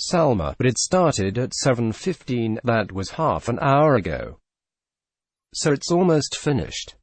Salma, but it started at 7.15, that was half an hour ago. So it's almost finished.